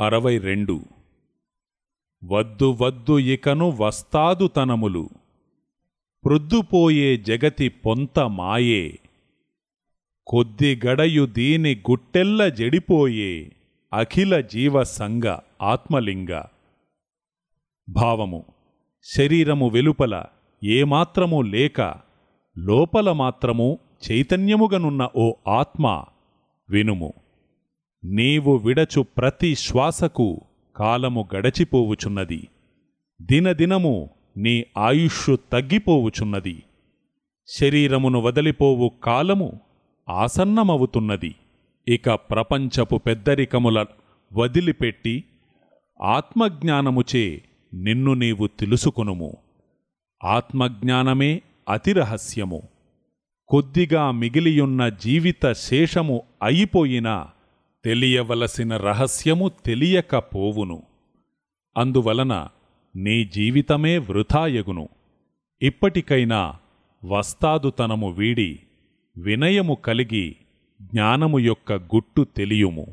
అరవై రెండు. వద్దు వద్దు ఇకను వస్తాదుతనములు. ప్రొద్దుపోయే జగతి పొంత మాయే. కొద్ది గడయు దీని గుట్టెల్ల జడిపోయే అఖిల జీవ సంగ ఆత్మలింగ. భావము శరీరము వెలుపల ఏమాత్రము లేక లోపల మాత్రము చైతన్యముగనున్న ఓ ఆత్మ వినుము. నీవు విడచు ప్రతి శ్వాసకు కాలము గడచిపోవుచున్నది. దినదినము నీ ఆయుష్షు తగ్గిపోవుచున్నది. శరీరమును వదిలిపోవు కాలము ఆసన్నమవుతున్నది. ఇక ప్రపంచపు పెద్దరికముల వదిలిపెట్టి ఆత్మజ్ఞానముచే నిన్ను నీవు తెలుసుకొనుము. ఆత్మజ్ఞానమే అతిరహస్యము కొద్దిగా మిగిలియున్న జీవిత శేషము అయిపోయినా తెలియవలసిన రహస్యము తెలియకపోవును. అందువలన నీ జీవితమే వృథాయగును ఇప్పటికైనా వస్తాదుతనము వీడి వినయము కలిగి జ్ఞానము యొక్క గుట్టు తెలియుము.